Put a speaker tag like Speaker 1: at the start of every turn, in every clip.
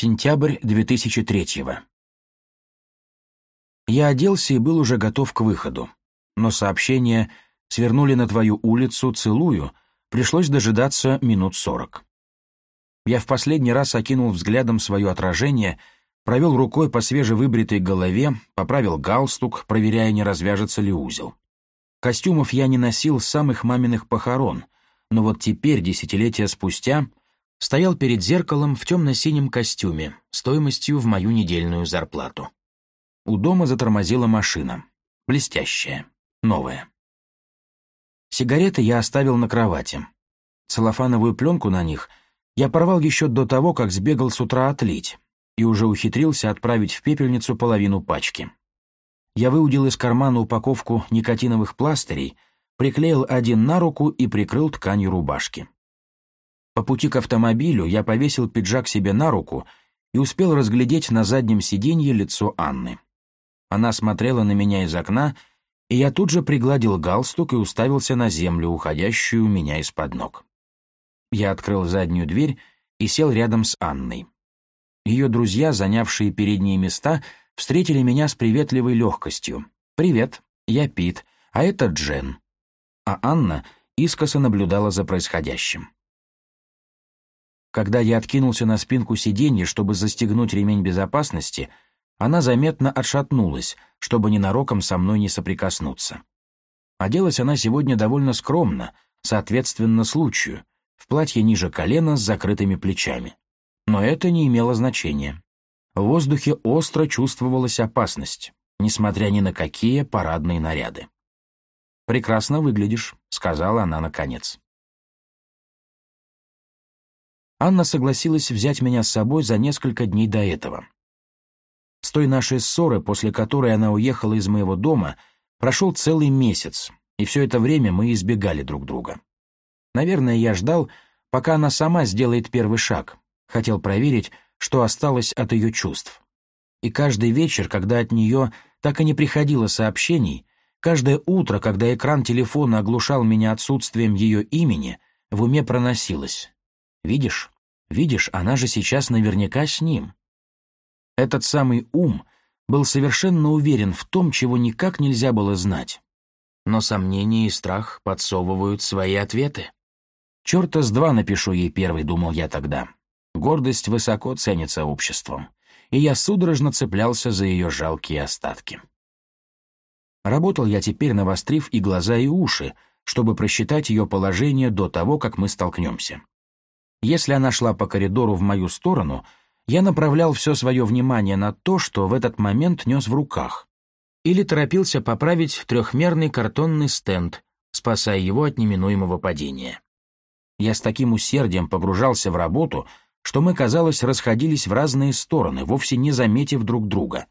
Speaker 1: Сентябрь 2003-го. Я оделся и был уже готов к выходу, но сообщение «Свернули на твою улицу, целую» пришлось дожидаться минут сорок. Я в последний раз окинул взглядом свое отражение, провел рукой по свежевыбритой голове, поправил галстук, проверяя, не развяжется ли узел. Костюмов я не носил с самых маминых похорон, но вот теперь, десятилетия спустя, стоял перед зеркалом в темно-синем костюме, стоимостью в мою недельную зарплату. У дома затормозила машина. Блестящая. Новая. Сигареты я оставил на кровати. Целлофановую пленку на них я порвал еще до того, как сбегал с утра отлить, и уже ухитрился отправить в пепельницу половину пачки. Я выудил из кармана упаковку никотиновых пластырей, приклеил один на руку и прикрыл тканью рубашки. По пути к автомобилю я повесил пиджак себе на руку и успел разглядеть на заднем сиденье лицо Анны. Она смотрела на меня из окна, и я тут же пригладил галстук и уставился на землю, уходящую у меня из-под ног. Я открыл заднюю дверь и сел рядом с Анной. Ее друзья, занявшие передние места, встретили меня с приветливой легкостью. «Привет, я Пит, а это Джен». А Анна искоса наблюдала за происходящим. Когда я откинулся на спинку сиденья, чтобы застегнуть ремень безопасности, она заметно отшатнулась, чтобы ненароком со мной не соприкоснуться. Оделась она сегодня довольно скромно, соответственно случаю, в платье ниже колена с закрытыми плечами. Но это не имело значения. В воздухе остро чувствовалась опасность, несмотря ни на какие парадные наряды. «Прекрасно выглядишь», — сказала она наконец. Анна согласилась взять меня с собой за несколько дней до этого. С той нашей ссоры, после которой она уехала из моего дома, прошел целый месяц, и все это время мы избегали друг друга. Наверное, я ждал, пока она сама сделает первый шаг, хотел проверить, что осталось от ее чувств. И каждый вечер, когда от нее так и не приходило сообщений, каждое утро, когда экран телефона оглушал меня отсутствием ее имени, в уме проносилось. «Видишь, Видишь, она же сейчас наверняка с ним. Этот самый ум был совершенно уверен в том, чего никак нельзя было знать. Но сомнения и страх подсовывают свои ответы. «Черта с два напишу ей первый», — думал я тогда. Гордость высоко ценится обществом, и я судорожно цеплялся за ее жалкие остатки. Работал я теперь, навострив и глаза, и уши, чтобы просчитать ее положение до того, как мы столкнемся. Если она шла по коридору в мою сторону, я направлял все свое внимание на то, что в этот момент нес в руках. Или торопился поправить трехмерный картонный стенд, спасая его от неминуемого падения. Я с таким усердием погружался в работу, что мы, казалось, расходились в разные стороны, вовсе не заметив друг друга.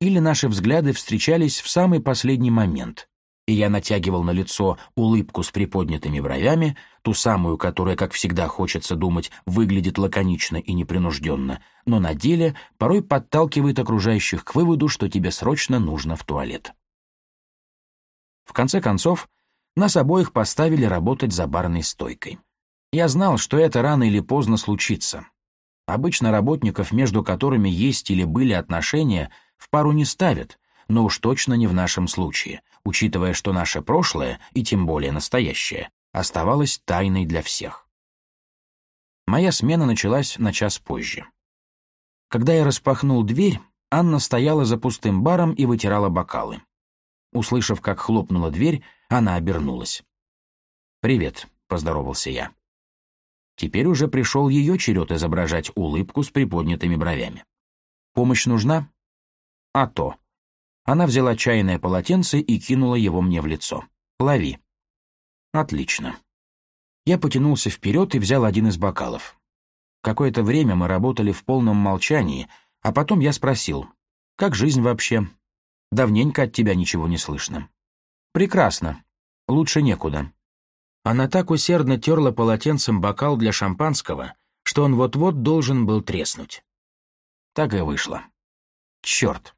Speaker 1: Или наши взгляды встречались в самый последний момент и я натягивал на лицо улыбку с приподнятыми бровями, ту самую, которая, как всегда хочется думать, выглядит лаконично и непринужденно, но на деле порой подталкивает окружающих к выводу, что тебе срочно нужно в туалет. В конце концов, нас обоих поставили работать за барной стойкой. Я знал, что это рано или поздно случится. Обычно работников, между которыми есть или были отношения, в пару не ставят, но уж точно не в нашем случае — учитывая, что наше прошлое, и тем более настоящее, оставалось тайной для всех. Моя смена началась на час позже. Когда я распахнул дверь, Анна стояла за пустым баром и вытирала бокалы. Услышав, как хлопнула дверь, она обернулась. «Привет», — поздоровался я. Теперь уже пришел ее черед изображать улыбку с приподнятыми бровями. «Помощь нужна?» «А то», она взяла чайное полотенце и кинула его мне в лицо. «Лови». «Отлично». Я потянулся вперед и взял один из бокалов. Какое-то время мы работали в полном молчании, а потом я спросил, «Как жизнь вообще? Давненько от тебя ничего не слышно». «Прекрасно. Лучше некуда». Она так усердно терла полотенцем бокал для шампанского, что он вот-вот должен был треснуть. Так и вышло. Черт.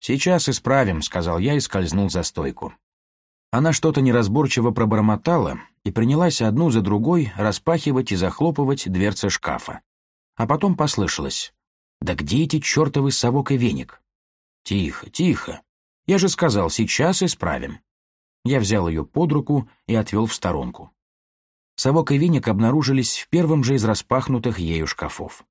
Speaker 1: «Сейчас исправим», — сказал я и скользнул за стойку. Она что-то неразборчиво пробормотала и принялась одну за другой распахивать и захлопывать дверцы шкафа. А потом послышалось. «Да где эти чертовы совок и веник?» «Тихо, тихо. Я же сказал, сейчас исправим». Я взял ее под руку и отвел в сторонку. Совок и веник обнаружились в первом же из распахнутых ею шкафов.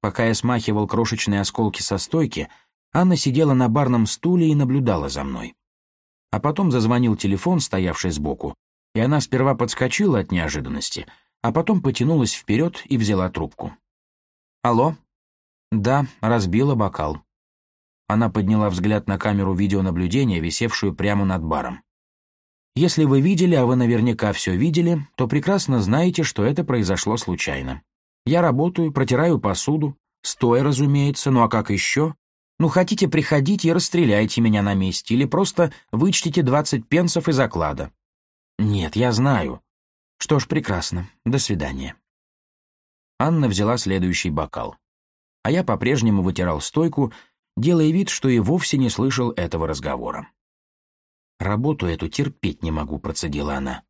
Speaker 1: Пока я смахивал крошечные осколки со стойки, Анна сидела на барном стуле и наблюдала за мной. А потом зазвонил телефон, стоявший сбоку, и она сперва подскочила от неожиданности, а потом потянулась вперед и взяла трубку. «Алло?» «Да, разбила бокал». Она подняла взгляд на камеру видеонаблюдения, висевшую прямо над баром. «Если вы видели, а вы наверняка все видели, то прекрасно знаете, что это произошло случайно. Я работаю, протираю посуду, стоя, разумеется, ну а как еще? Ну, хотите приходить и расстреляйте меня на месте, или просто вычтите 20 пенсов из оклада. Нет, я знаю. Что ж, прекрасно. До свидания. Анна взяла следующий бокал. А я по-прежнему вытирал стойку, делая вид, что и вовсе не слышал этого разговора. «Работу эту терпеть не могу», — процедила она.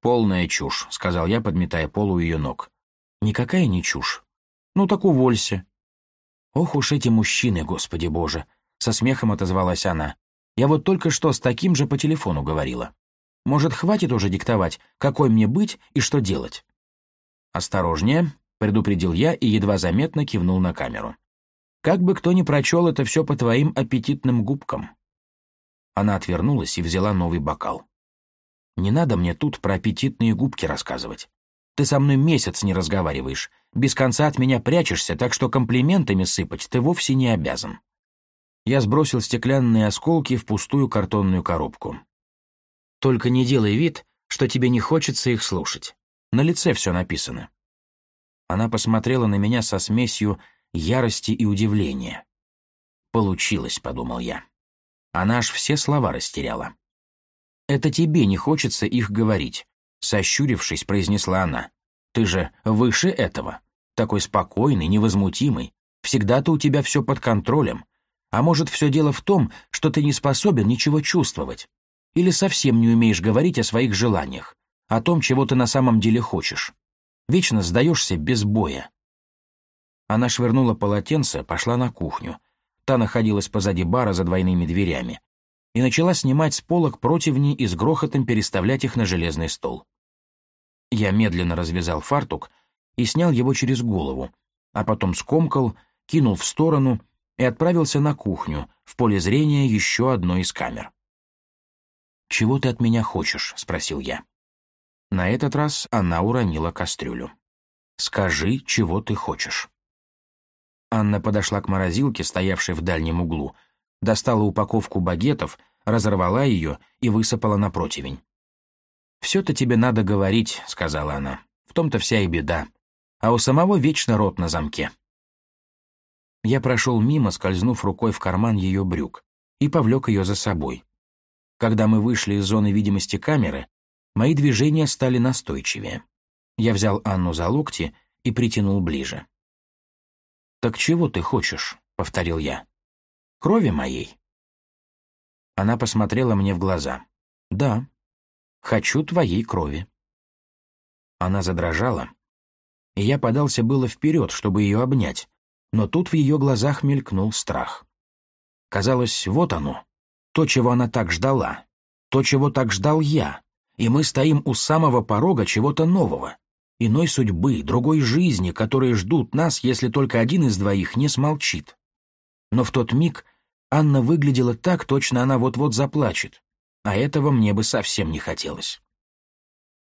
Speaker 1: «Полная чушь», — сказал я, подметая пол у ее ног. «Никакая не чушь. Ну так уволься. «Ох уж эти мужчины, господи боже!» — со смехом отозвалась она. «Я вот только что с таким же по телефону говорила. Может, хватит уже диктовать, какой мне быть и что делать?» «Осторожнее», — предупредил я и едва заметно кивнул на камеру. «Как бы кто ни прочел это все по твоим аппетитным губкам». Она отвернулась и взяла новый бокал. «Не надо мне тут про аппетитные губки рассказывать. Ты со мной месяц не разговариваешь, без конца от меня прячешься, так что комплиментами сыпать ты вовсе не обязан». Я сбросил стеклянные осколки в пустую картонную коробку. «Только не делай вид, что тебе не хочется их слушать. На лице все написано». Она посмотрела на меня со смесью ярости и удивления. «Получилось», — подумал я. Она аж все слова растеряла. «Это тебе не хочется их говорить, Сощурившись, произнесла она. «Ты же выше этого. Такой спокойный, невозмутимый. Всегда-то у тебя все под контролем. А может, все дело в том, что ты не способен ничего чувствовать. Или совсем не умеешь говорить о своих желаниях, о том, чего ты на самом деле хочешь. Вечно сдаешься без боя». Она швырнула полотенце, пошла на кухню. Та находилась позади бара за двойными дверями и начала снимать с полок противни и с грохотом переставлять их на железный стол. Я медленно развязал фартук и снял его через голову, а потом скомкал, кинул в сторону и отправился на кухню, в поле зрения еще одной из камер. «Чего ты от меня хочешь?» — спросил я. На этот раз она уронила кастрюлю. «Скажи, чего ты хочешь». Анна подошла к морозилке, стоявшей в дальнем углу, достала упаковку багетов, разорвала ее и высыпала на противень. «Все-то тебе надо говорить», — сказала она. «В том-то вся и беда. А у самого вечно рот на замке». Я прошел мимо, скользнув рукой в карман ее брюк, и повлек ее за собой. Когда мы вышли из зоны видимости камеры, мои движения стали настойчивее. Я взял Анну за локти и притянул ближе. «Так чего ты хочешь?» — повторил я крови моей?» Она посмотрела мне в глаза. «Да, хочу твоей крови». Она задрожала, и я подался было вперед, чтобы ее обнять, но тут в ее глазах мелькнул страх. Казалось, вот оно, то, чего она так ждала, то, чего так ждал я, и мы стоим у самого порога чего-то нового, иной судьбы, другой жизни, которые ждут нас, если только один из двоих не смолчит. Но в тот миг Анна выглядела так, точно она вот-вот заплачет, а этого мне бы совсем не хотелось.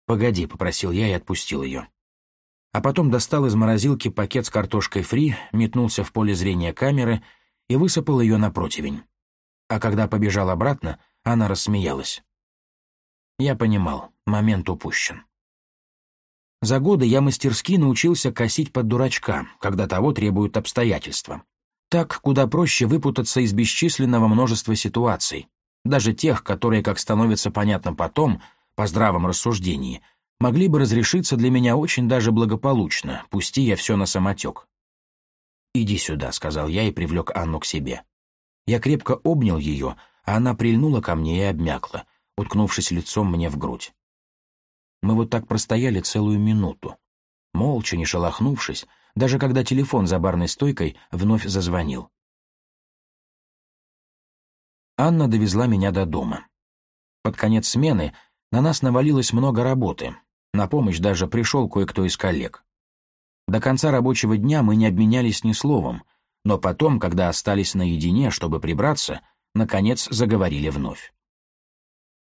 Speaker 1: «Погоди», — попросил я и отпустил ее. А потом достал из морозилки пакет с картошкой фри, метнулся в поле зрения камеры и высыпал ее на противень. А когда побежал обратно, она рассмеялась. Я понимал, момент упущен. За годы я мастерски научился косить под дурачка, когда того требуют обстоятельства. Так куда проще выпутаться из бесчисленного множества ситуаций, даже тех, которые, как становится понятно потом, по здравом рассуждении, могли бы разрешиться для меня очень даже благополучно, пусти я все на самотек. «Иди сюда», — сказал я и привлек Анну к себе. Я крепко обнял ее, а она прильнула ко мне и обмякла, уткнувшись лицом мне в грудь. Мы вот так простояли целую минуту. Молча, не шелохнувшись, даже когда телефон за барной стойкой вновь зазвонил. Анна довезла меня до дома. Под конец смены на нас навалилось много работы. На помощь даже пришел кое-кто из коллег. До конца рабочего дня мы не обменялись ни словом, но потом, когда остались наедине, чтобы прибраться, наконец заговорили вновь.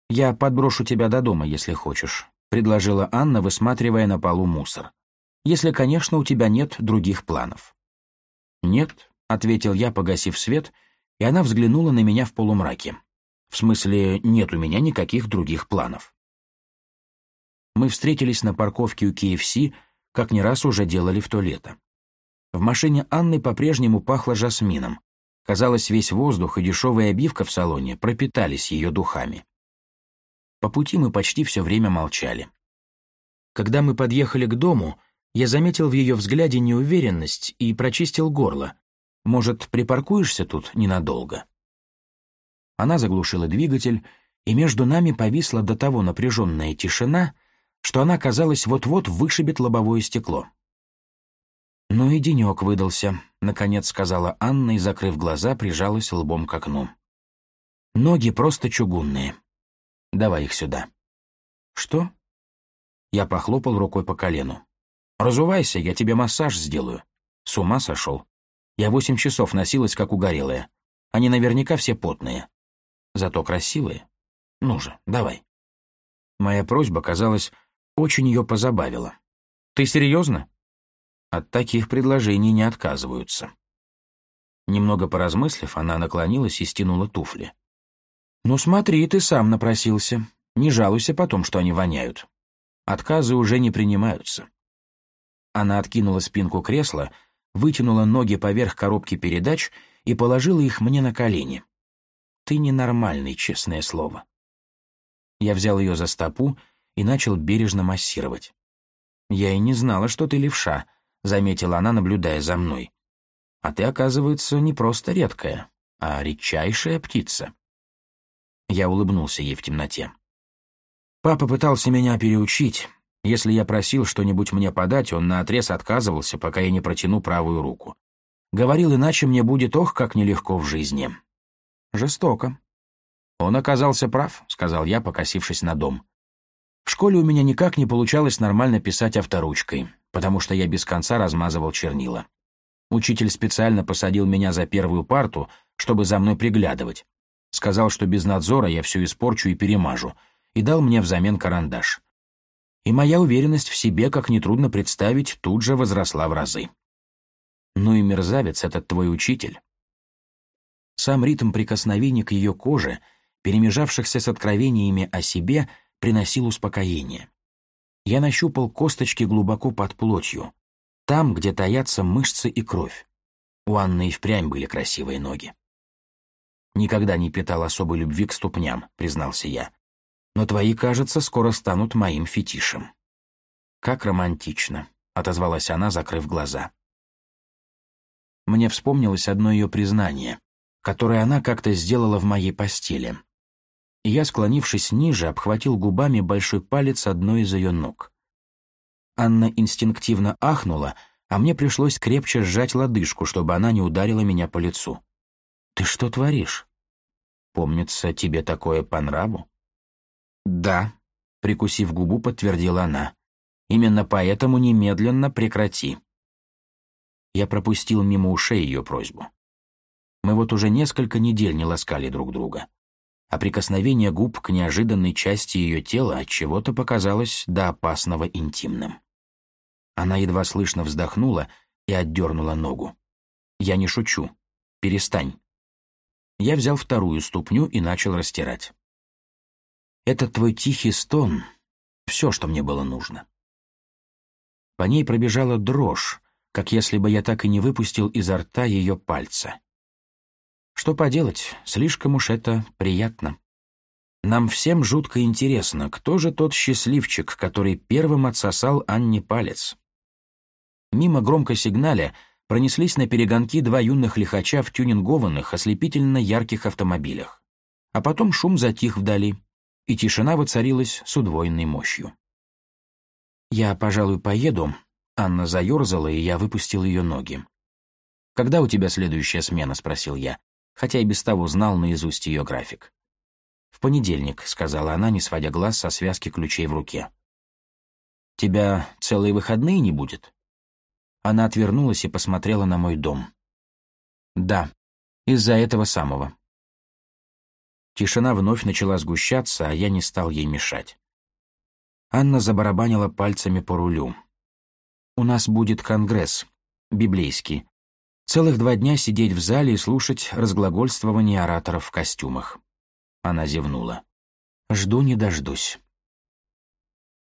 Speaker 1: «Я подброшу тебя до дома, если хочешь», — предложила Анна, высматривая на полу мусор если, конечно, у тебя нет других планов». «Нет», — ответил я, погасив свет, и она взглянула на меня в полумраке. «В смысле, нет у меня никаких других планов». Мы встретились на парковке у KFC, как не раз уже делали в то лето. В машине Анны по-прежнему пахло жасмином. Казалось, весь воздух и дешевая обивка в салоне пропитались ее духами. По пути мы почти все время молчали. Когда мы подъехали к дому, я заметил в ее взгляде неуверенность и прочистил горло. «Может, припаркуешься тут ненадолго?» Она заглушила двигатель, и между нами повисла до того напряженная тишина, что она, казалось, вот-вот вышибет лобовое стекло. «Ну и денек выдался», — наконец сказала Анна и, закрыв глаза, прижалась лбом к окну. «Ноги просто чугунные. Давай их сюда». «Что?» Я похлопал рукой по колену. «Разувайся, я тебе массаж сделаю». С ума сошел. Я восемь часов носилась, как угорелая. Они наверняка все потные. Зато красивые. Ну же, давай. Моя просьба, казалось, очень ее позабавила. «Ты серьезно?» От таких предложений не отказываются. Немного поразмыслив, она наклонилась и стянула туфли. «Ну смотри, ты сам напросился. Не жалуйся потом, что они воняют. Отказы уже не принимаются. Она откинула спинку кресла, вытянула ноги поверх коробки передач и положила их мне на колени. «Ты ненормальный, честное слово». Я взял ее за стопу и начал бережно массировать. «Я и не знала, что ты левша», — заметила она, наблюдая за мной. «А ты, оказывается, не просто редкая, а редчайшая птица». Я улыбнулся ей в темноте. Папа пытался меня переучить, если я просил что-нибудь мне подать, он наотрез отказывался, пока я не протяну правую руку. Говорил, иначе мне будет ох, как нелегко в жизни. Жестоко. Он оказался прав, сказал я, покосившись на дом. В школе у меня никак не получалось нормально писать авторучкой, потому что я без конца размазывал чернила. Учитель специально посадил меня за первую парту, чтобы за мной приглядывать. Сказал, что без надзора я все испорчу и перемажу, и дал мне взамен карандаш и моя уверенность в себе, как нетрудно представить, тут же возросла в разы. Ну и мерзавец этот твой учитель. Сам ритм прикосновений к ее коже, перемежавшихся с откровениями о себе, приносил успокоение. Я нащупал косточки глубоко под плотью, там, где таятся мышцы и кровь. У Анны и впрямь были красивые ноги. «Никогда не питал особой любви к ступням», — признался я но твои, кажется, скоро станут моим фетишем». «Как романтично», — отозвалась она, закрыв глаза. Мне вспомнилось одно ее признание, которое она как-то сделала в моей постели. И я, склонившись ниже, обхватил губами большой палец одной из ее ног. Анна инстинктивно ахнула, а мне пришлось крепче сжать лодыжку, чтобы она не ударила меня по лицу. «Ты что творишь?» «Помнится, тебе такое по нраву?» «Да», — прикусив губу, подтвердила она. «Именно поэтому немедленно прекрати». Я пропустил мимо ушей ее просьбу. Мы вот уже несколько недель не ласкали друг друга. А прикосновение губ к неожиданной части ее тела от чего то показалось до опасного интимным. Она едва слышно вздохнула и отдернула ногу. «Я не шучу. Перестань». Я взял вторую ступню и начал растирать. Это твой тихий стон — все, что мне было нужно. По ней пробежала дрожь, как если бы я так и не выпустил изо рта ее пальца. Что поделать, слишком уж это приятно. Нам всем жутко интересно, кто же тот счастливчик, который первым отсосал Анне палец. Мимо громко сигналя пронеслись на перегонки два юных лихача в тюнингованных, ослепительно ярких автомобилях. А потом шум затих вдали и тишина воцарилась с удвоенной мощью. «Я, пожалуй, поеду», — Анна заерзала, и я выпустил ее ноги. «Когда у тебя следующая смена?» — спросил я, хотя и без того знал наизусть ее график. «В понедельник», — сказала она, не сводя глаз со связки ключей в руке. «Тебя целые выходные не будет?» Она отвернулась и посмотрела на мой дом. «Да, из-за этого самого», Тишина вновь начала сгущаться, а я не стал ей мешать. Анна забарабанила пальцами по рулю. «У нас будет конгресс. Библейский. Целых два дня сидеть в зале и слушать разглагольствование ораторов в костюмах». Она зевнула. «Жду не дождусь».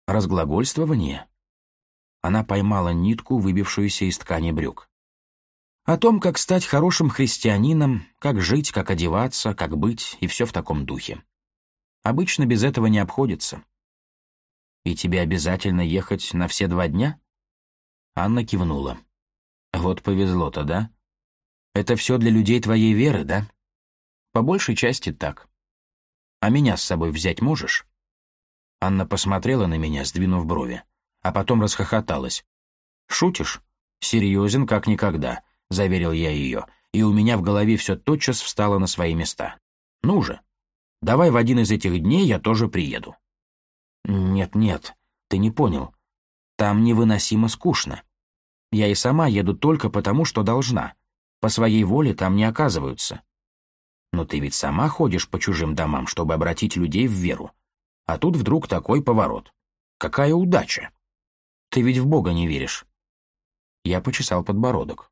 Speaker 1: «Разглагольствование?» Она поймала нитку, выбившуюся из ткани брюк. О том, как стать хорошим христианином, как жить, как одеваться, как быть и все в таком духе. Обычно без этого не обходится. «И тебе обязательно ехать на все два дня?» Анна кивнула. «Вот повезло-то, да? Это все для людей твоей веры, да? По большей части так. А меня с собой взять можешь?» Анна посмотрела на меня, сдвинув брови, а потом расхохоталась. «Шутишь? Серьезен, как никогда. — заверил я ее, и у меня в голове все тотчас встало на свои места. «Ну же, давай в один из этих дней я тоже приеду». «Нет-нет, ты не понял. Там невыносимо скучно. Я и сама еду только потому, что должна. По своей воле там не оказываются». «Но ты ведь сама ходишь по чужим домам, чтобы обратить людей в веру. А тут вдруг такой поворот. Какая удача! Ты ведь в Бога не веришь». Я почесал подбородок.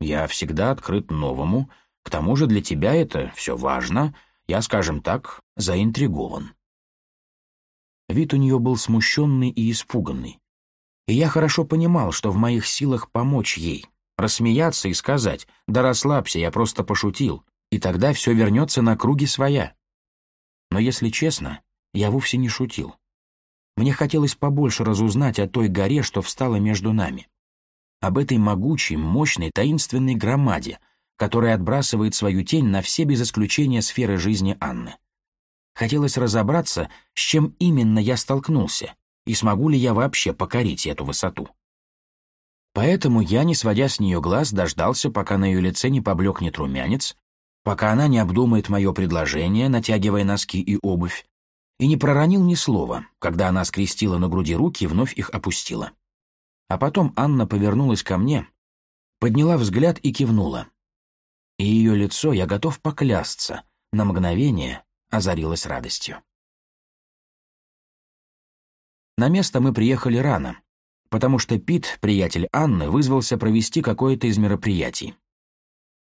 Speaker 1: Я всегда открыт новому. К тому же для тебя это все важно. Я, скажем так, заинтригован». Вид у нее был смущенный и испуганный. И я хорошо понимал, что в моих силах помочь ей, рассмеяться и сказать «Да расслабься, я просто пошутил», и тогда все вернется на круги своя. Но если честно, я вовсе не шутил. Мне хотелось побольше разузнать о той горе, что встала между нами об этой могучей, мощной, таинственной громаде, которая отбрасывает свою тень на все без исключения сферы жизни Анны. Хотелось разобраться, с чем именно я столкнулся, и смогу ли я вообще покорить эту высоту. Поэтому я, не сводя с нее глаз, дождался, пока на ее лице не поблекнет румянец, пока она не обдумает мое предложение, натягивая носки и обувь, и не проронил ни слова, когда она скрестила на груди руки и вновь их опустила. А потом Анна повернулась ко мне, подняла взгляд и кивнула. И ее лицо, я готов поклясться, на мгновение озарилось радостью. На место мы приехали рано, потому что Пит, приятель Анны, вызвался провести какое-то из мероприятий.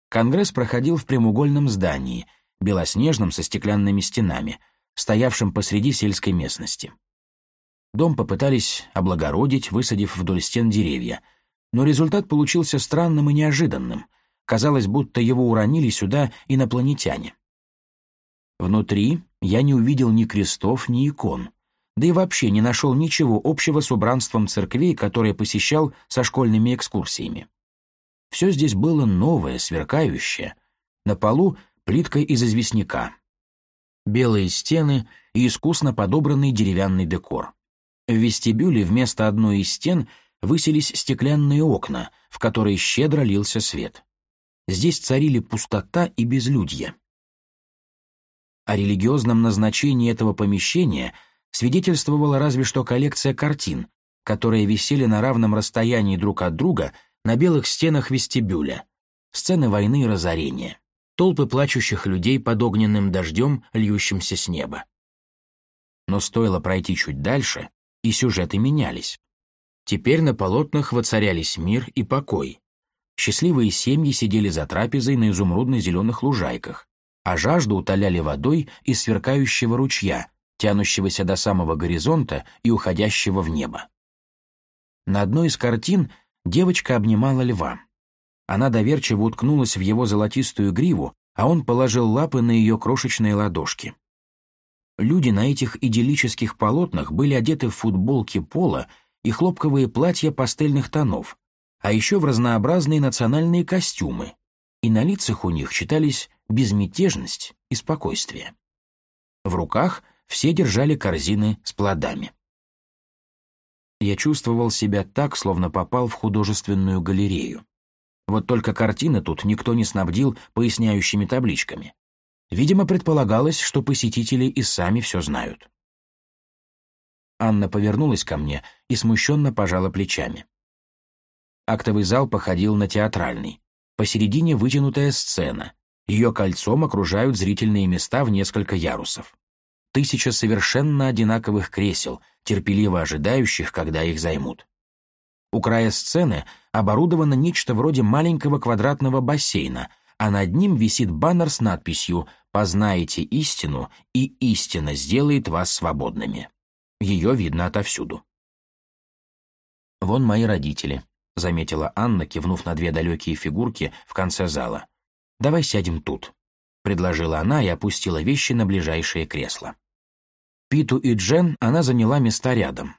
Speaker 1: Конгресс проходил в прямоугольном здании, белоснежном со стеклянными стенами, стоявшем посреди сельской местности. Дом попытались облагородить, высадив вдоль стен деревья. Но результат получился странным и неожиданным. Казалось, будто его уронили сюда инопланетяне. Внутри я не увидел ни крестов, ни икон. Да и вообще не нашел ничего общего с убранством церквей, которые посещал со школьными экскурсиями. Все здесь было новое, сверкающее. На полу плитка из известняка. Белые стены и искусно подобранный деревянный декор. В вестибюле вместо одной из стен высились стеклянные окна, в которые щедро лился свет. Здесь царили пустота и безлюдье. О религиозном назначении этого помещения свидетельствовала разве что коллекция картин, которые висели на равном расстоянии друг от друга на белых стенах вестибюля. Сцены войны и разорения. Толпы плачущих людей под огненным дождем, льющимся с неба. Но стоило пройти чуть дальше, и сюжеты менялись. Теперь на полотнах воцарялись мир и покой. Счастливые семьи сидели за трапезой на изумрудно-зеленых лужайках, а жажду утоляли водой из сверкающего ручья, тянущегося до самого горизонта и уходящего в небо. На одной из картин девочка обнимала льва. Она доверчиво уткнулась в его золотистую гриву, а он положил лапы на ее крошечные ладошки. Люди на этих идиллических полотнах были одеты в футболки пола и хлопковые платья пастельных тонов, а еще в разнообразные национальные костюмы, и на лицах у них читались безмятежность и спокойствие. В руках все держали корзины с плодами. Я чувствовал себя так, словно попал в художественную галерею. Вот только картины тут никто не снабдил поясняющими табличками. Видимо, предполагалось, что посетители и сами все знают. Анна повернулась ко мне и смущенно пожала плечами. Актовый зал походил на театральный. Посередине вытянутая сцена. Ее кольцом окружают зрительные места в несколько ярусов. Тысяча совершенно одинаковых кресел, терпеливо ожидающих, когда их займут. У края сцены оборудовано нечто вроде маленького квадратного бассейна — а над ним висит баннер с надписью «Познаете истину, и истина сделает вас свободными». Ее видно отовсюду. «Вон мои родители», — заметила Анна, кивнув на две далекие фигурки в конце зала. «Давай сядем тут», — предложила она и опустила вещи на ближайшее кресло. Питу и Джен она заняла места рядом.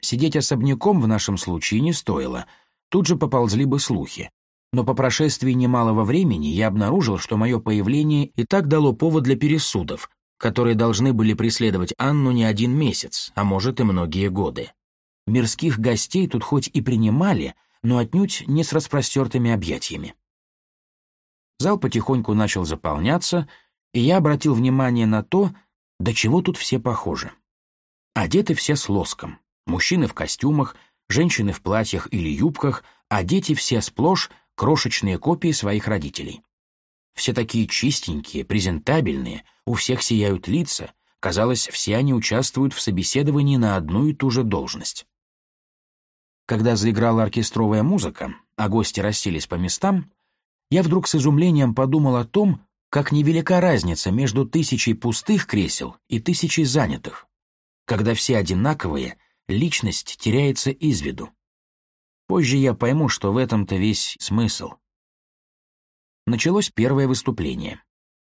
Speaker 1: Сидеть особняком в нашем случае не стоило, тут же поползли бы слухи но по прошествии немалого времени я обнаружил, что мое появление и так дало повод для пересудов, которые должны были преследовать Анну не один месяц, а может и многие годы. Мирских гостей тут хоть и принимали, но отнюдь не с распростертыми объятиями. Зал потихоньку начал заполняться, и я обратил внимание на то, до чего тут все похожи. Одеты все с лоском. Мужчины в костюмах, женщины в платьях или юбках, а дети все сплошь крошечные копии своих родителей. Все такие чистенькие, презентабельные, у всех сияют лица, казалось, все они участвуют в собеседовании на одну и ту же должность. Когда заиграла оркестровая музыка, а гости расселись по местам, я вдруг с изумлением подумал о том, как невелика разница между тысячей пустых кресел и тысячей занятых. Когда все одинаковые, личность теряется из виду. Позже я пойму, что в этом-то весь смысл. Началось первое выступление.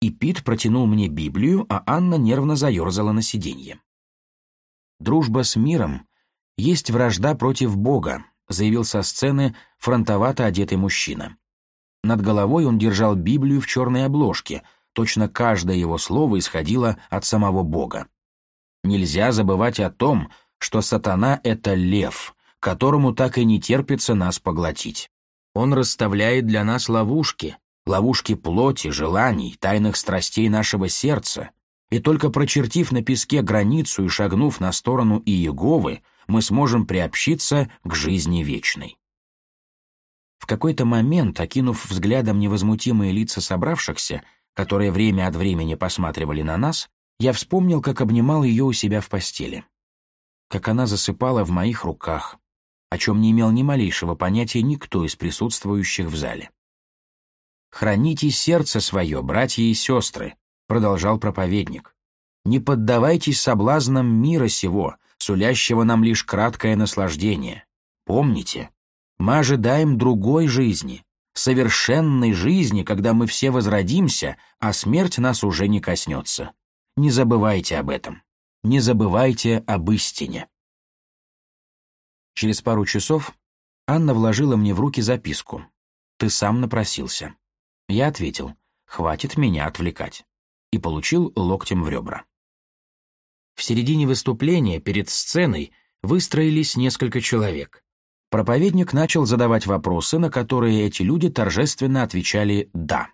Speaker 1: И Пит протянул мне Библию, а Анна нервно заерзала на сиденье. «Дружба с миром есть вражда против Бога», заявил со сцены фронтовато одетый мужчина. Над головой он держал Библию в черной обложке, точно каждое его слово исходило от самого Бога. Нельзя забывать о том, что сатана — это лев, которому так и не терпится нас поглотить. Он расставляет для нас ловушки, ловушки плоти, желаний, тайных страстей нашего сердца, и только прочертив на песке границу и шагнув на сторону Иеговы, мы сможем приобщиться к жизни вечной. В какой-то момент, окинув взглядом невозмутимые лица собравшихся, которые время от времени посматривали на нас, я вспомнил, как обнимал ее у себя в постели. Как она засыпала в моих руках, о чем не имел ни малейшего понятия никто из присутствующих в зале. «Храните сердце свое, братья и сестры», — продолжал проповедник. «Не поддавайтесь соблазнам мира сего, сулящего нам лишь краткое наслаждение. Помните, мы ожидаем другой жизни, совершенной жизни, когда мы все возродимся, а смерть нас уже не коснется. Не забывайте об этом. Не забывайте об истине. Через пару часов Анна вложила мне в руки записку. «Ты сам напросился». Я ответил, «Хватит меня отвлекать» и получил локтем в ребра. В середине выступления, перед сценой, выстроились несколько человек. Проповедник начал задавать вопросы, на которые эти люди торжественно отвечали «да».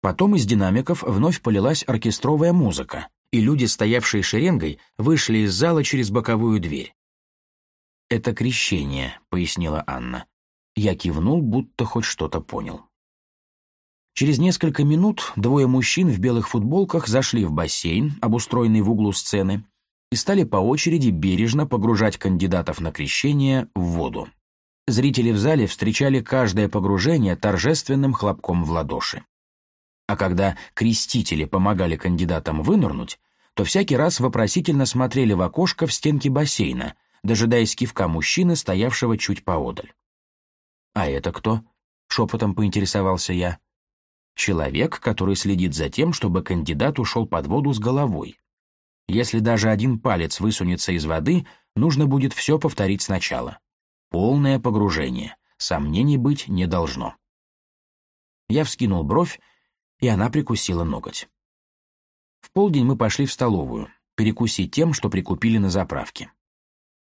Speaker 1: Потом из динамиков вновь полилась оркестровая музыка, и люди, стоявшие шеренгой, вышли из зала через боковую дверь. «Это крещение», — пояснила Анна. Я кивнул, будто хоть что-то понял. Через несколько минут двое мужчин в белых футболках зашли в бассейн, обустроенный в углу сцены, и стали по очереди бережно погружать кандидатов на крещение в воду. Зрители в зале встречали каждое погружение торжественным хлопком в ладоши. А когда крестители помогали кандидатам вынырнуть, то всякий раз вопросительно смотрели в окошко в стенки бассейна — дожидаясь кивка мужчины, стоявшего чуть поодаль. «А это кто?» — шепотом поинтересовался я. «Человек, который следит за тем, чтобы кандидат ушел под воду с головой. Если даже один палец высунется из воды, нужно будет все повторить сначала. Полное погружение. Сомнений быть не должно». Я вскинул бровь, и она прикусила ноготь. В полдень мы пошли в столовую, перекусить тем, что прикупили на заправке.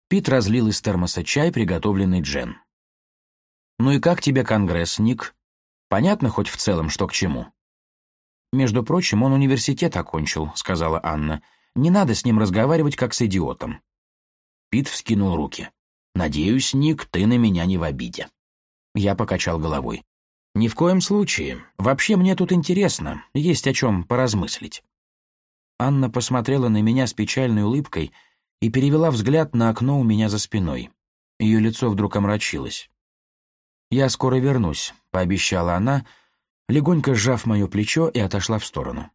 Speaker 1: Пит разлил из термоса чай, приготовленный Джен. «Ну и как тебе Конгресс, Ник? Понятно хоть в целом, что к чему?» «Между прочим, он университет окончил», — сказала Анна. «Не надо с ним разговаривать, как с идиотом». Пит вскинул руки. «Надеюсь, Ник, ты на меня не в обиде». Я покачал головой. «Ни в коем случае. Вообще мне тут интересно. Есть о чем поразмыслить». Анна посмотрела на меня с печальной улыбкой — и перевела взгляд на окно у меня за спиной. Ее лицо вдруг омрачилось. «Я скоро вернусь», — пообещала она, легонько сжав мое плечо и отошла в сторону.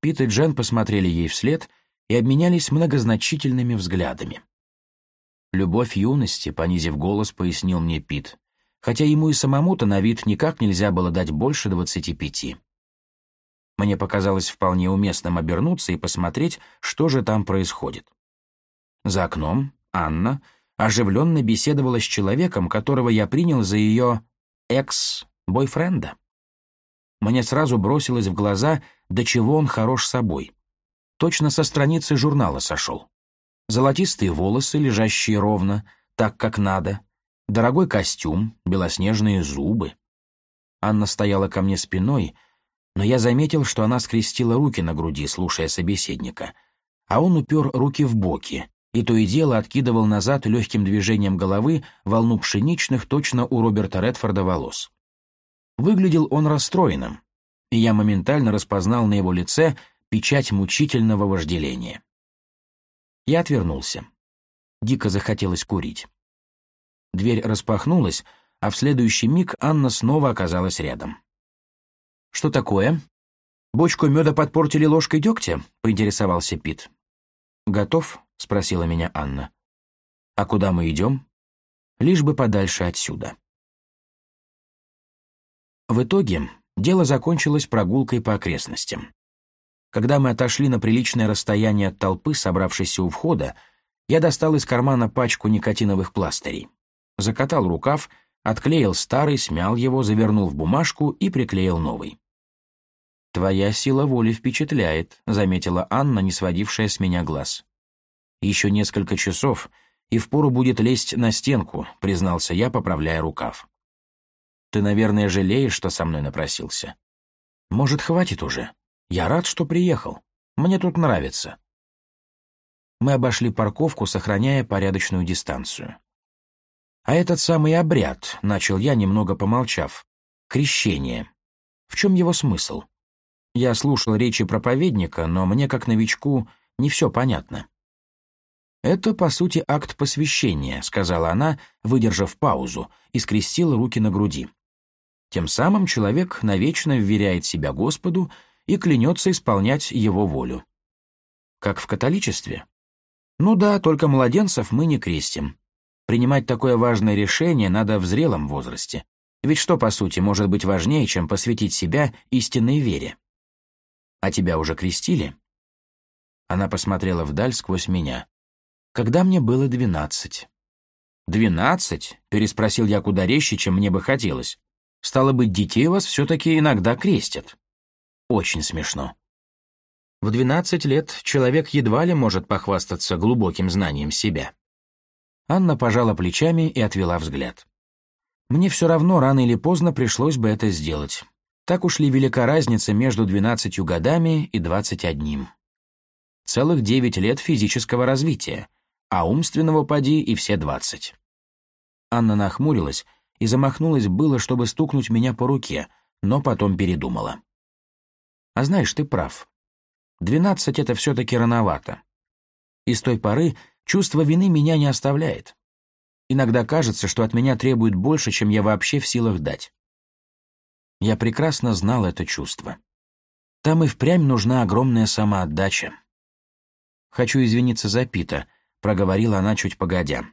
Speaker 1: Пит и Джен посмотрели ей вслед и обменялись многозначительными взглядами. «Любовь юности», — понизив голос, пояснил мне Пит, хотя ему и самому-то на вид никак нельзя было дать больше двадцати пяти. Мне показалось вполне уместным обернуться и посмотреть, что же там происходит. За окном Анна оживленно беседовала с человеком, которого я принял за ее экс-бойфренда. Мне сразу бросилось в глаза, до чего он хорош собой. Точно со страницы журнала сошел. Золотистые волосы, лежащие ровно, так как надо, дорогой костюм, белоснежные зубы. Анна стояла ко мне спиной, но я заметил, что она скрестила руки на груди, слушая собеседника, а он упер руки в боки, и то и дело откидывал назад легким движением головы волну пшеничных точно у Роберта Редфорда волос. Выглядел он расстроенным, и я моментально распознал на его лице печать мучительного вожделения. Я отвернулся. Дико захотелось курить. Дверь распахнулась, а в следующий миг Анна снова оказалась рядом. «Что такое?» «Бочку меда подпортили ложкой дегтя?» — поинтересовался Пит. «Готов?» — спросила меня Анна. «А куда мы идем?» «Лишь бы подальше отсюда». В итоге дело закончилось прогулкой по окрестностям. Когда мы отошли на приличное расстояние от толпы, собравшейся у входа, я достал из кармана пачку никотиновых пластырей. Закатал рукав, отклеил старый, смял его, завернул в бумажку и приклеил новый. «Твоя сила воли впечатляет», — заметила Анна, не сводившая с меня глаз. Еще несколько часов, и впору будет лезть на стенку», — признался я, поправляя рукав. «Ты, наверное, жалеешь, что со мной напросился?» «Может, хватит уже? Я рад, что приехал. Мне тут нравится». Мы обошли парковку, сохраняя порядочную дистанцию. «А этот самый обряд», — начал я, немного помолчав, — «крещение. В чем его смысл?» Я слушал речи проповедника, но мне, как новичку, не все понятно. «Это, по сути, акт посвящения», — сказала она, выдержав паузу, и скрестила руки на груди. Тем самым человек навечно вверяет себя Господу и клянется исполнять его волю. Как в католичестве. Ну да, только младенцев мы не крестим. Принимать такое важное решение надо в зрелом возрасте. Ведь что, по сути, может быть важнее, чем посвятить себя истинной вере? А тебя уже крестили? Она посмотрела вдаль сквозь меня когда мне было двенадцать. «Двенадцать?» — переспросил я куда резче, чем мне бы хотелось. «Стало быть, детей вас все-таки иногда крестят». Очень смешно. В 12 лет человек едва ли может похвастаться глубоким знанием себя. Анна пожала плечами и отвела взгляд. Мне все равно рано или поздно пришлось бы это сделать. Так ушли велика разница между 12 годами и 21? Целых девять лет физического развития — а умственного поди и все двадцать. Анна нахмурилась и замахнулась было, чтобы стукнуть меня по руке, но потом передумала. «А знаешь, ты прав. Двенадцать — это все-таки рановато. И с той поры чувство вины меня не оставляет. Иногда кажется, что от меня требует больше, чем я вообще в силах дать. Я прекрасно знал это чувство. Там и впрямь нужна огромная самоотдача. Хочу извиниться за Пита —— проговорила она чуть погодя.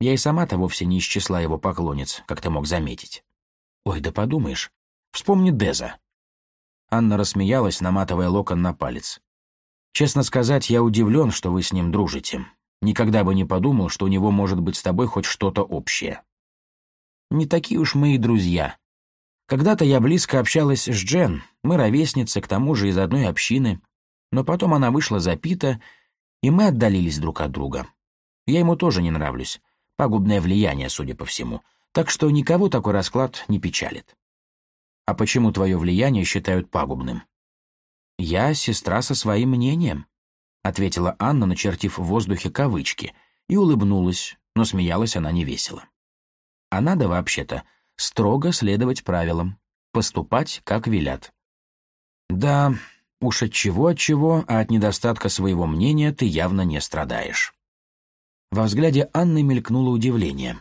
Speaker 1: «Я и сама-то вовсе не из числа его поклонниц, как ты мог заметить». «Ой, да подумаешь. Вспомни Деза». Анна рассмеялась, наматывая локон на палец. «Честно сказать, я удивлен, что вы с ним дружите. Никогда бы не подумал, что у него может быть с тобой хоть что-то общее». «Не такие уж мы и друзья. Когда-то я близко общалась с Джен, мы ровесницы, к тому же из одной общины, но потом она вышла за Пита, и мы отдалились друг от друга. Я ему тоже не нравлюсь. Пагубное влияние, судя по всему. Так что никого такой расклад не печалит. А почему твое влияние считают пагубным? Я сестра со своим мнением, ответила Анна, начертив в воздухе кавычки, и улыбнулась, но смеялась она невесело. А надо вообще-то строго следовать правилам, поступать, как велят. Да, Уж от чего от чего, а от недостатка своего мнения ты явно не страдаешь. Во взгляде Анны мелькнуло удивление.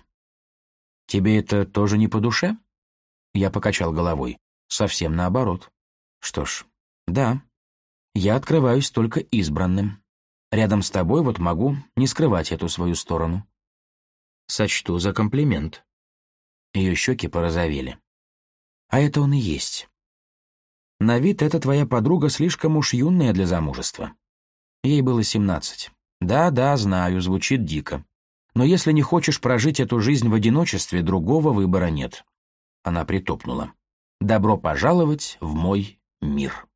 Speaker 1: Тебе это тоже не по душе? Я покачал головой. Совсем наоборот. Что ж, да. Я открываюсь только избранным. Рядом с тобой вот могу не скрывать эту свою сторону. Сочту за комплимент. Ее щеки порозовели. А это он и есть. На вид эта твоя подруга слишком уж юная для замужества. Ей было 17. Да-да, знаю, звучит дико. Но если не хочешь прожить эту жизнь в одиночестве, другого выбора нет. Она притопнула. Добро пожаловать в мой мир.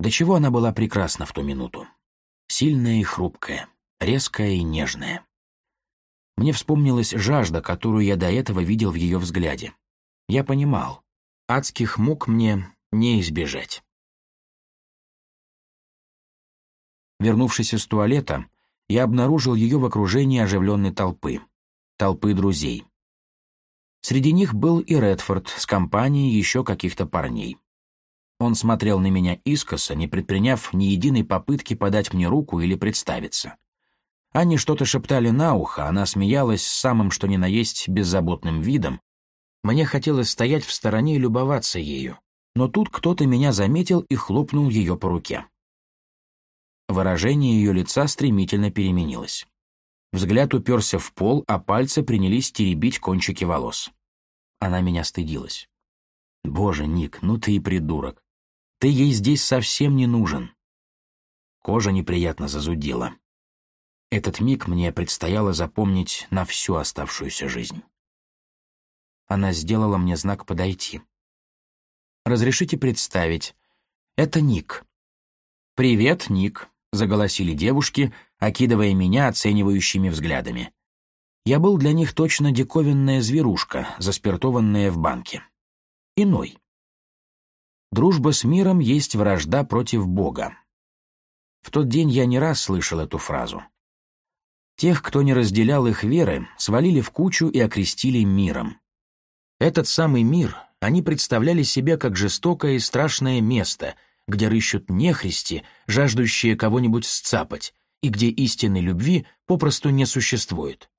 Speaker 1: До чего она была прекрасна в ту минуту. Сильная и хрупкая, резкая и нежная. Мне вспомнилась жажда, которую я до этого видел в ее взгляде. Я понимал, Адских мук мне не избежать. Вернувшись из туалета, я обнаружил ее в окружении оживленной толпы. Толпы друзей. Среди них был и Редфорд с компанией еще каких-то парней. Он смотрел на меня искоса, не предприняв ни единой попытки подать мне руку или представиться. Они что-то шептали на ухо, она смеялась с самым что ни на есть беззаботным видом, мне хотелось стоять в стороне и любоваться ею, но тут кто-то меня заметил и хлопнул ее по руке. Выражение ее лица стремительно переменилось. Взгляд уперся в пол, а пальцы принялись теребить кончики волос. Она меня стыдилась. «Боже, Ник, ну ты и придурок. Ты ей здесь совсем не нужен». Кожа неприятно зазудила. Этот миг мне предстояло запомнить на всю оставшуюся жизнь. Она сделала мне знак подойти. «Разрешите представить. Это Ник». «Привет, Ник», — заголосили девушки, окидывая меня оценивающими взглядами. Я был для них точно диковинная зверушка, заспиртованная в банке. Иной. Дружба с миром есть вражда против Бога. В тот день я не раз слышал эту фразу. Тех, кто не разделял их веры, свалили в кучу и окрестили миром. Этот самый мир они представляли себе как жестокое и страшное место, где рыщут нехристи, жаждущие кого-нибудь сцапать, и где истинной любви попросту не существует.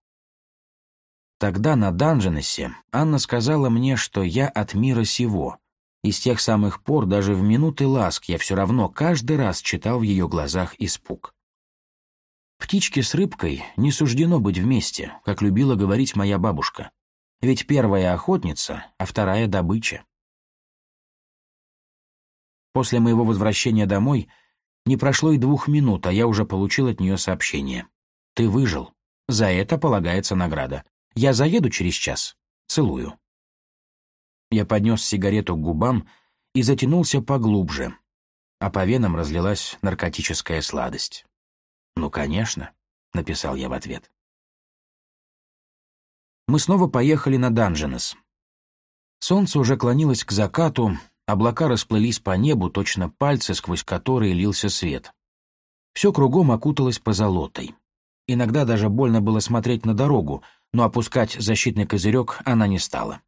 Speaker 1: Тогда на Данженесе Анна сказала мне, что я от мира сего, и с тех самых пор даже в минуты ласк я все равно каждый раз читал в ее глазах испуг. Птичке с рыбкой не суждено быть вместе, как любила говорить моя бабушка. Ведь первая охотница, а вторая добыча. После моего возвращения домой не прошло и двух минут, а я уже получил от нее сообщение. «Ты выжил. За это полагается награда. Я заеду через час. Целую». Я поднес сигарету к губам и затянулся поглубже, а по венам разлилась наркотическая сладость. «Ну, конечно», — написал я в ответ мы снова поехали на Данженес. Солнце уже клонилось к закату, облака расплылись по небу, точно пальцы, сквозь которые лился свет. Все кругом окуталось позолотой. Иногда даже больно было смотреть на дорогу, но опускать защитный козырек она не стала.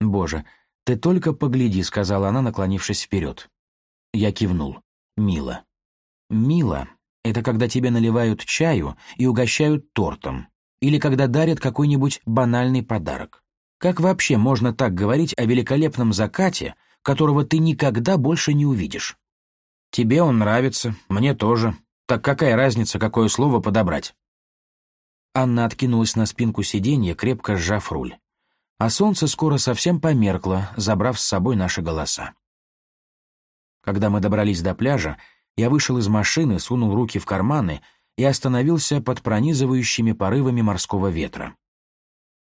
Speaker 1: «Боже, ты только погляди», — сказала она, наклонившись вперед. Я кивнул. «Мило». «Мило» — это когда тебе наливают чаю и угощают тортом, или когда дарят какой-нибудь банальный подарок. Как вообще можно так говорить о великолепном закате, которого ты никогда больше не увидишь? Тебе он нравится, мне тоже. Так какая разница, какое слово подобрать? Анна откинулась на спинку сиденья, крепко сжав руль. А солнце скоро совсем померкло, забрав с собой наши голоса. Когда мы добрались до пляжа, я вышел из машины, сунул руки в карманы — и остановился под пронизывающими порывами морского ветра.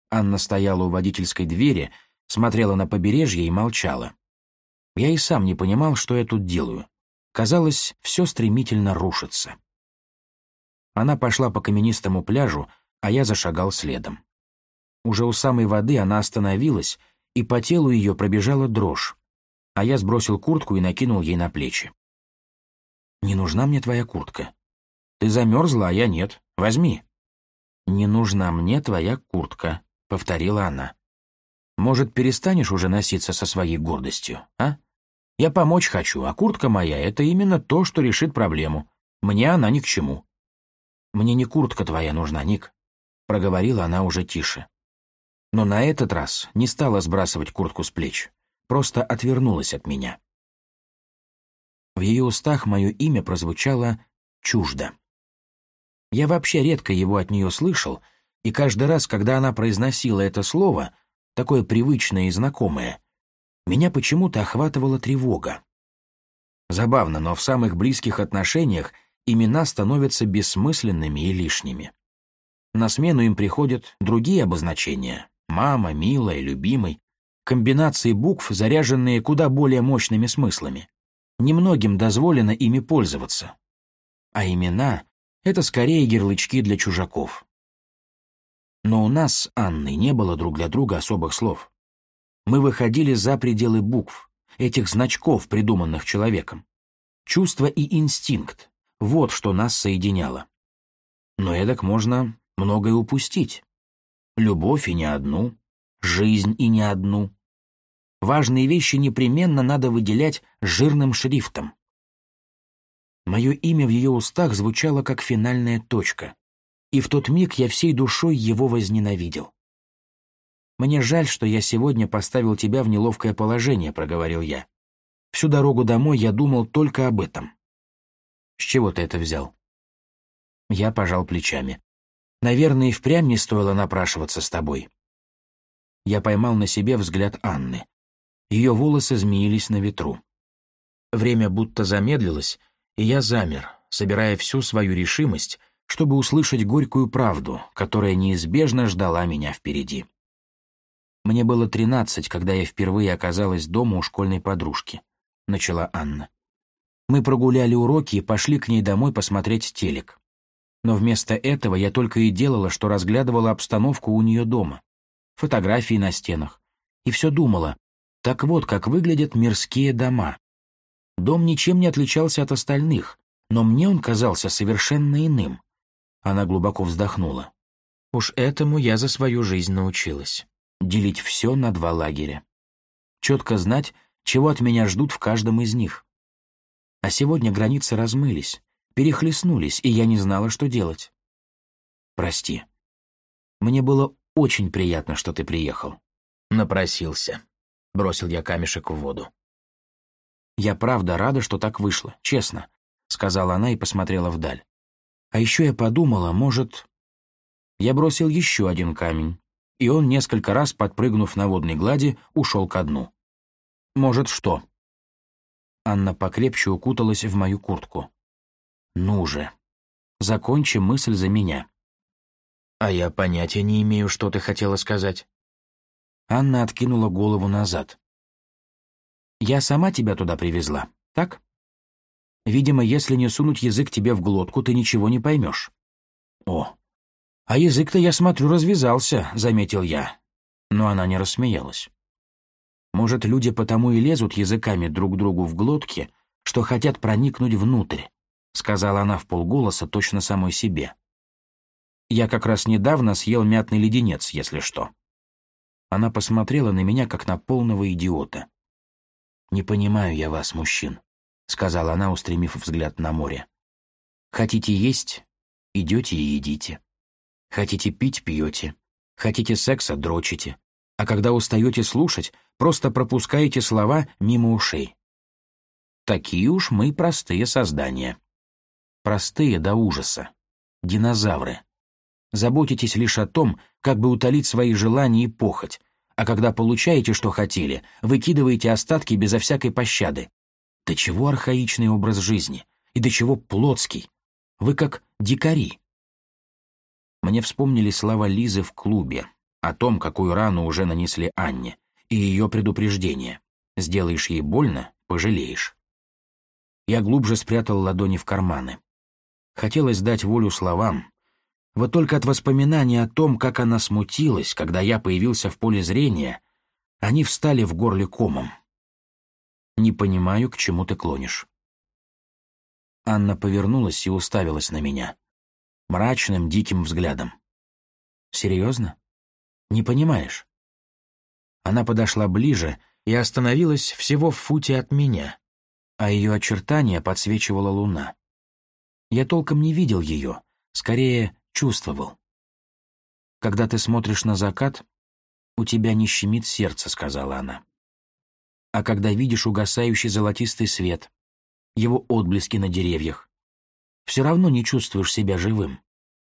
Speaker 1: Анна стояла у водительской двери, смотрела на побережье и молчала. Я и сам не понимал, что я тут делаю. Казалось, все стремительно рушится. Она пошла по каменистому пляжу, а я зашагал следом. Уже у самой воды она остановилась, и по телу ее пробежала дрожь, а я сбросил куртку и накинул ей на плечи. «Не нужна мне твоя куртка», ты замерзла, а я нет. Возьми». «Не нужна мне твоя куртка», — повторила она. «Может, перестанешь уже носиться со своей гордостью, а? Я помочь хочу, а куртка моя — это именно то, что решит проблему. Мне она ни к чему». «Мне не куртка твоя нужна, Ник», — проговорила она уже тише. Но на этот раз не стала сбрасывать куртку с плеч, просто отвернулась от меня. В ее устах мое имя прозвучало «чуждо». Я вообще редко его от нее слышал, и каждый раз, когда она произносила это слово, такое привычное и знакомое, меня почему-то охватывала тревога. Забавно, но в самых близких отношениях имена становятся бессмысленными и лишними. На смену им приходят другие обозначения — мама, милая, любимый, комбинации букв, заряженные куда более мощными смыслами. Немногим дозволено ими пользоваться. А имена это скорее ярлычки для чужаков. Но у нас с Анной не было друг для друга особых слов. Мы выходили за пределы букв, этих значков, придуманных человеком. Чувство и инстинкт — вот что нас соединяло. Но эдак можно многое упустить. Любовь и не одну, жизнь и не одну. Важные вещи непременно надо выделять жирным шрифтом, Мое имя в ее устах звучало как финальная точка. И в тот миг я всей душой его возненавидел. «Мне жаль, что я сегодня поставил тебя в неловкое положение», — проговорил я. «Всю дорогу домой я думал только об этом». «С чего ты это взял?» Я пожал плечами. «Наверное, и впрямь не стоило напрашиваться с тобой». Я поймал на себе взгляд Анны. Ее волосы змеились на ветру. Время будто замедлилось, и я замер, собирая всю свою решимость, чтобы услышать горькую правду, которая неизбежно ждала меня впереди. «Мне было тринадцать, когда я впервые оказалась дома у школьной подружки», — начала Анна. «Мы прогуляли уроки и пошли к ней домой посмотреть телек. Но вместо этого я только и делала, что разглядывала обстановку у нее дома, фотографии на стенах, и все думала, так вот, как выглядят мирские дома, Дом ничем не отличался от остальных, но мне он казался совершенно иным. Она глубоко вздохнула. Уж этому я за свою жизнь научилась. Делить все на два лагеря. Четко знать, чего от меня ждут в каждом из них. А сегодня границы размылись, перехлестнулись, и я не знала, что делать. Прости. Мне было очень приятно, что ты приехал. Напросился. Бросил я камешек в воду. «Я правда рада, что так вышло, честно», — сказала она и посмотрела вдаль. «А еще я подумала, может...» Я бросил еще один камень, и он, несколько раз подпрыгнув на водной глади, ушел ко дну. «Может, что?» Анна покрепче укуталась в мою куртку. «Ну же, закончи мысль за меня». «А я понятия не имею, что ты хотела сказать». Анна откинула голову назад. Я сама тебя туда привезла, так? Видимо, если не сунуть язык тебе в глотку, ты ничего не поймешь. О, а язык-то, я смотрю, развязался, — заметил я. Но она не рассмеялась. Может, люди потому и лезут языками друг другу в глотки, что хотят проникнуть внутрь, — сказала она в полголоса точно самой себе. Я как раз недавно съел мятный леденец, если что. Она посмотрела на меня, как на полного идиота. «Не понимаю я вас, мужчин», — сказала она, устремив взгляд на море. «Хотите есть? Идете и едите. Хотите пить — пьете. Хотите секса — дрочите. А когда устаете слушать, просто пропускаете слова мимо ушей. Такие уж мы простые создания. Простые до ужаса. Динозавры. Заботитесь лишь о том, как бы утолить свои желания и похоть, а когда получаете, что хотели, выкидываете остатки безо всякой пощады. До чего архаичный образ жизни? И до чего плотский? Вы как дикари. Мне вспомнили слова Лизы в клубе о том, какую рану уже нанесли Анне, и ее предупреждение. Сделаешь ей больно — пожалеешь. Я глубже спрятал ладони в карманы. Хотелось дать волю словам, вот только от воспоминания о том, как она смутилась, когда я появился в поле зрения, они встали в горле комом. «Не понимаю, к чему ты клонишь». Анна повернулась и уставилась на меня. Мрачным, диким взглядом. «Серьезно? Не понимаешь?» Она подошла ближе и остановилась всего в футе от меня, а ее очертания подсвечивала луна. Я толком не видел ее, скорее чувствовал. «Когда ты смотришь на закат, у тебя не щемит сердце», — сказала она. «А когда видишь угасающий золотистый свет, его отблески на деревьях, все равно не чувствуешь себя живым,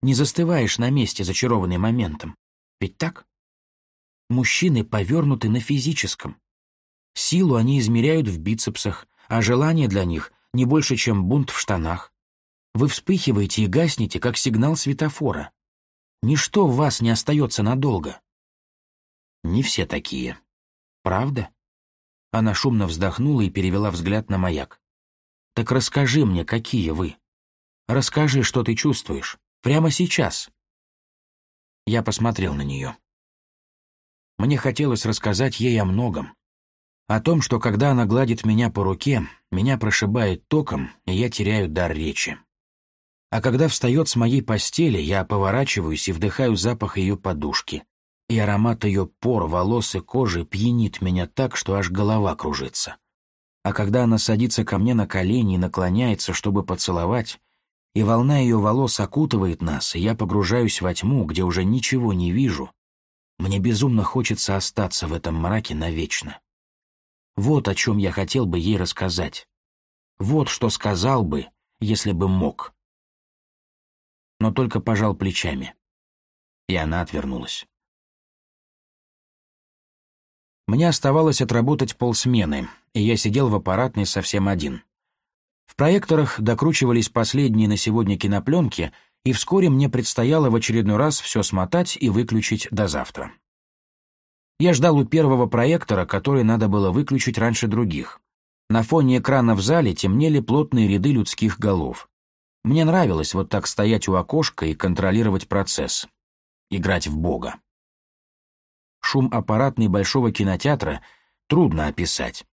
Speaker 1: не застываешь на месте, зачарованный моментом. Ведь так? Мужчины повернуты на физическом. Силу они измеряют в бицепсах, а желание для них не больше, чем бунт в штанах. Вы вспыхиваете и гаснете, как сигнал светофора. Ничто в вас не остается надолго. Не все такие. Правда? Она шумно вздохнула и перевела взгляд на маяк. Так расскажи мне, какие вы. Расскажи, что ты чувствуешь. Прямо сейчас. Я посмотрел на нее. Мне хотелось рассказать ей о многом. О том, что когда она гладит меня по руке, меня прошибает током, и я теряю дар речи. А когда встает с моей постели, я поворачиваюсь и вдыхаю запах ее подушки. И аромат ее пор, волос и кожи пьянит меня так, что аж голова кружится. А когда она садится ко мне на колени и наклоняется, чтобы поцеловать, и волна ее волос окутывает нас, и я погружаюсь во тьму, где уже ничего не вижу, мне безумно хочется остаться в этом мраке навечно. Вот о чем я хотел бы ей рассказать. Вот что сказал бы, если бы мог но только пожал плечами. И она отвернулась. Мне оставалось отработать полсмены, и я сидел в аппаратной совсем один. В проекторах докручивались последние на сегодня кинопленки, и вскоре мне предстояло в очередной раз все смотать и выключить до завтра. Я ждал у первого проектора, который надо было выключить раньше других. На фоне экрана в зале темнели плотные ряды людских голов. Мне нравилось вот так стоять у окошка и контролировать процесс. Играть в Бога. Шум аппаратный большого кинотеатра трудно описать.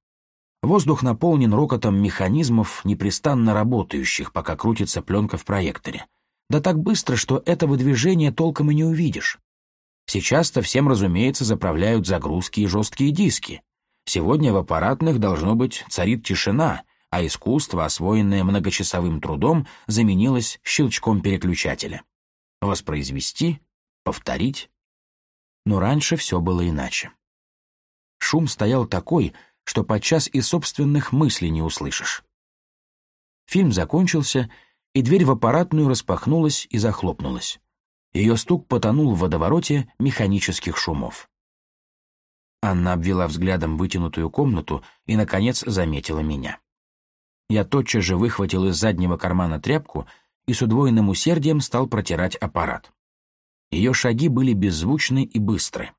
Speaker 1: Воздух наполнен рокотом механизмов, непрестанно работающих, пока крутится пленка в проекторе. Да так быстро, что этого движения толком и не увидишь. Сейчас-то всем, разумеется, заправляют загрузки и жесткие диски. Сегодня в аппаратных, должно быть, царит тишина, а искусство, освоенное многочасовым трудом, заменилось щелчком переключателя. Воспроизвести, повторить. Но раньше все было иначе. Шум стоял такой, что подчас и собственных мыслей не услышишь. Фильм закончился, и дверь в аппаратную распахнулась и захлопнулась. Ее стук потонул в водовороте механических шумов. Анна обвела взглядом вытянутую комнату и, наконец, заметила меня. Я тотчас же выхватил из заднего кармана тряпку и с удвоенным усердием стал протирать аппарат. Ее шаги были беззвучны и быстры.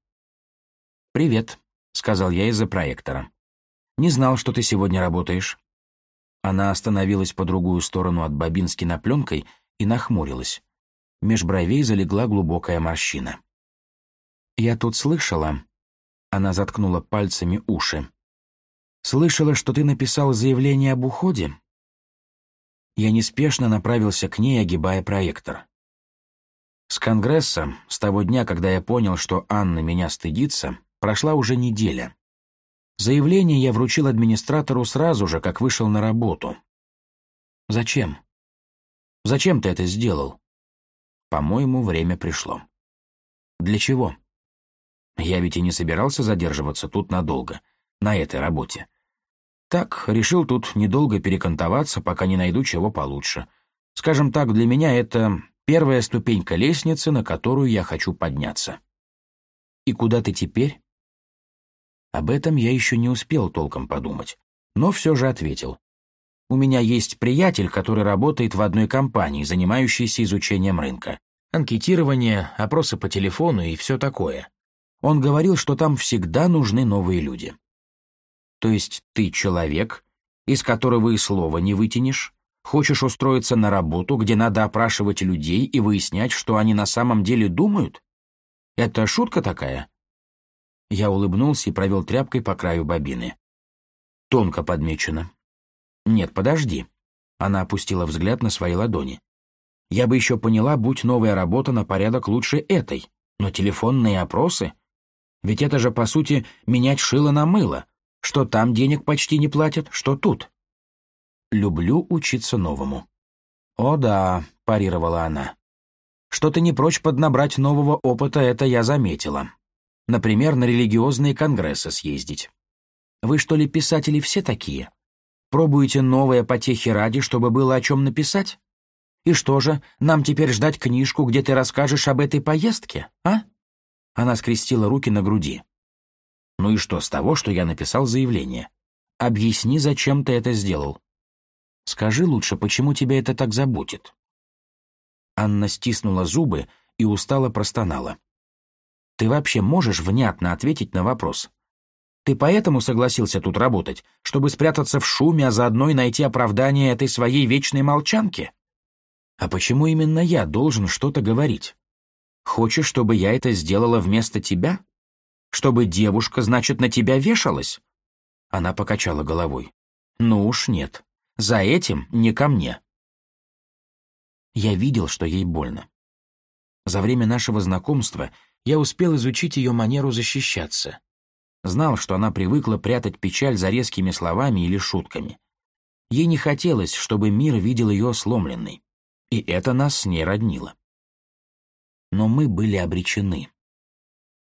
Speaker 1: «Привет», — сказал я из-за проектора. «Не знал, что ты сегодня работаешь». Она остановилась по другую сторону от бобин с кинопленкой и нахмурилась. Меж бровей залегла глубокая морщина. «Я тут слышала...» Она заткнула пальцами уши. «Слышала, что ты написал заявление об уходе?» Я неспешно направился к ней, огибая проектор. С Конгресса, с того дня, когда я понял, что Анна меня стыдится, прошла уже неделя. Заявление я вручил администратору сразу же, как вышел на работу. «Зачем? Зачем ты это сделал?» «По-моему, время пришло». «Для чего?» «Я ведь и не собирался задерживаться тут надолго, на этой работе. Так, решил тут недолго перекантоваться, пока не найду чего получше. Скажем так, для меня это первая ступенька лестницы, на которую я хочу подняться. И куда ты теперь? Об этом я еще не успел толком подумать, но все же ответил. У меня есть приятель, который работает в одной компании, занимающейся изучением рынка. Анкетирование, опросы по телефону и все такое. Он говорил, что там всегда нужны новые люди то есть ты человек, из которого и слова не вытянешь, хочешь устроиться на работу, где надо опрашивать людей и выяснять, что они на самом деле думают? Это шутка такая?» Я улыбнулся и провел тряпкой по краю бобины. Тонко подмечено. «Нет, подожди». Она опустила взгляд на свои ладони. «Я бы еще поняла, будь новая работа на порядок лучше этой, но телефонные опросы? Ведь это же, по сути, менять шило на мыло, что там денег почти не платят, что тут. Люблю учиться новому. «О да», — парировала она. «Что ты не прочь поднабрать нового опыта, это я заметила. Например, на религиозные конгрессы съездить. Вы что ли, писатели, все такие? Пробуете новое потехи ради, чтобы было о чем написать? И что же, нам теперь ждать книжку, где ты расскажешь об этой поездке, а?» Она скрестила руки на груди. Ну и что с того, что я написал заявление? Объясни, зачем ты это сделал. Скажи лучше, почему тебя это так заботит?» Анна стиснула зубы и устало простонала. «Ты вообще можешь внятно ответить на вопрос? Ты поэтому согласился тут работать, чтобы спрятаться в шуме, а заодно и найти оправдание этой своей вечной молчанке? А почему именно я должен что-то говорить? Хочешь, чтобы я это сделала вместо тебя? чтобы девушка, значит, на тебя вешалась?» Она покачала головой. «Ну уж нет. За этим не ко мне». Я видел, что ей больно. За время нашего знакомства я успел изучить ее манеру защищаться. Знал, что она привыкла прятать печаль за резкими словами или шутками. Ей не хотелось, чтобы мир видел ее сломленной. И это нас с ней роднило. Но мы были обречены.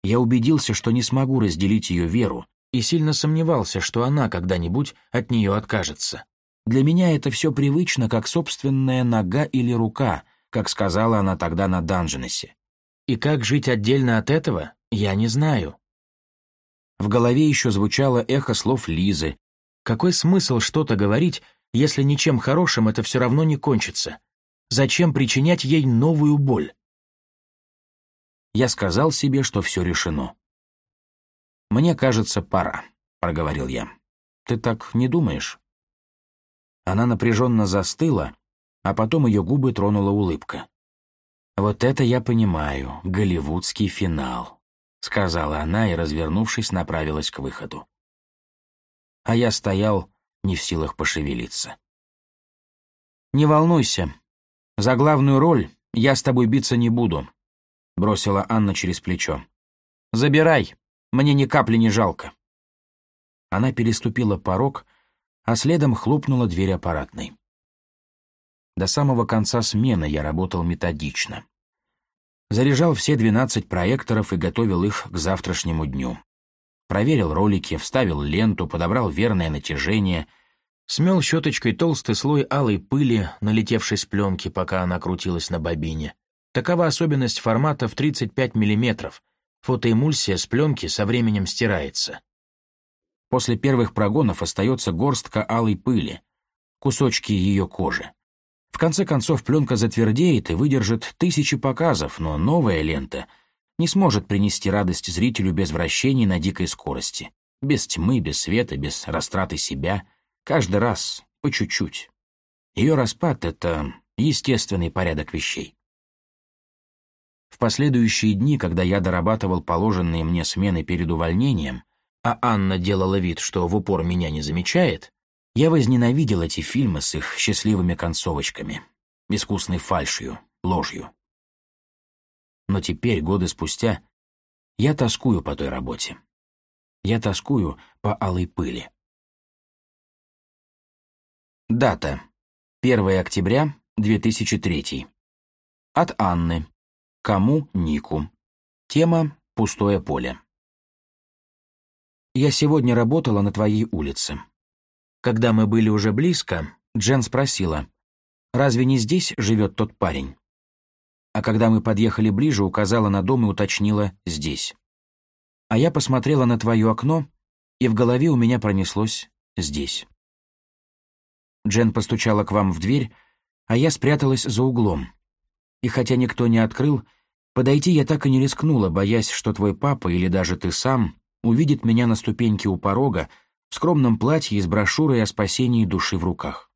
Speaker 1: Я убедился, что не смогу разделить ее веру, и сильно сомневался, что она когда-нибудь от нее откажется. Для меня это все привычно, как собственная нога или рука, как сказала она тогда на Данженесе. И как жить отдельно от этого, я не знаю. В голове еще звучало эхо слов Лизы. Какой смысл что-то говорить, если ничем хорошим это все равно не кончится? Зачем причинять ей новую боль? я сказал себе, что все решено. «Мне кажется, пора», — проговорил я. «Ты так не думаешь?» Она напряженно застыла, а потом ее губы тронула улыбка. «Вот это я понимаю, голливудский финал», — сказала она и, развернувшись, направилась к выходу. А я стоял, не в силах пошевелиться. «Не волнуйся. За главную роль я с тобой биться не буду», — бросила Анна через плечо. «Забирай! Мне ни капли не жалко!» Она переступила порог, а следом хлопнула дверь аппаратной. До самого конца смены я работал методично. Заряжал все 12 проекторов и готовил их к завтрашнему дню. Проверил ролики, вставил ленту, подобрал верное натяжение, смел щеточкой толстый слой алой пыли, налетевшей с пленки, пока она крутилась на бобине, Такова особенность формата в 35 мм. Фотоэмульсия с пленки со временем стирается. После первых прогонов остается горстка алой пыли, кусочки ее кожи. В конце концов пленка затвердеет и выдержит тысячи показов, но новая лента не сможет принести радость зрителю без вращений на дикой скорости, без тьмы, без света, без растраты себя, каждый раз по чуть-чуть. Ее распад — это естественный порядок вещей. В последующие дни, когда я дорабатывал положенные мне смены перед увольнением, а Анна делала вид, что в упор меня не замечает, я возненавидел эти фильмы с их счастливыми концовочками, искусной фальшью, ложью. Но теперь, годы спустя, я тоскую по той работе. Я тоскую по алой пыли. Дата. 1 октября 2003. От Анны. Кому Нику? Тема «Пустое поле». «Я сегодня работала на твоей улице. Когда мы были уже близко, Джен спросила, «Разве не здесь живет тот парень?» А когда мы подъехали ближе, указала на дом и уточнила «здесь». А я посмотрела на твое окно, и в голове у меня пронеслось «здесь». Джен постучала к вам в дверь, а я спряталась за углом и хотя никто не открыл, подойти я так и не рискнула, боясь, что твой папа или даже ты сам увидит меня на ступеньке у порога в скромном платье и с брошюрой о спасении души в руках.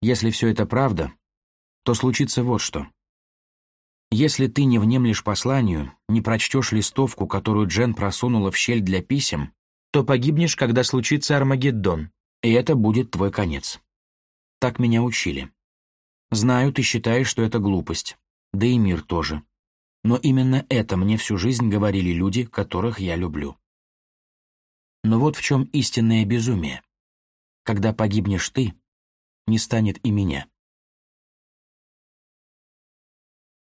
Speaker 1: Если все это правда, то случится вот что. Если ты не внемлешь посланию, не прочтешь листовку, которую Джен просунула в щель для писем, то погибнешь, когда случится Армагеддон, и это будет твой конец. Так меня учили. Знаю, ты считаешь, что это глупость. Да и мир тоже. Но именно это мне всю жизнь говорили люди, которых я люблю. Но вот в чем истинное безумие. Когда погибнешь ты, не станет и меня.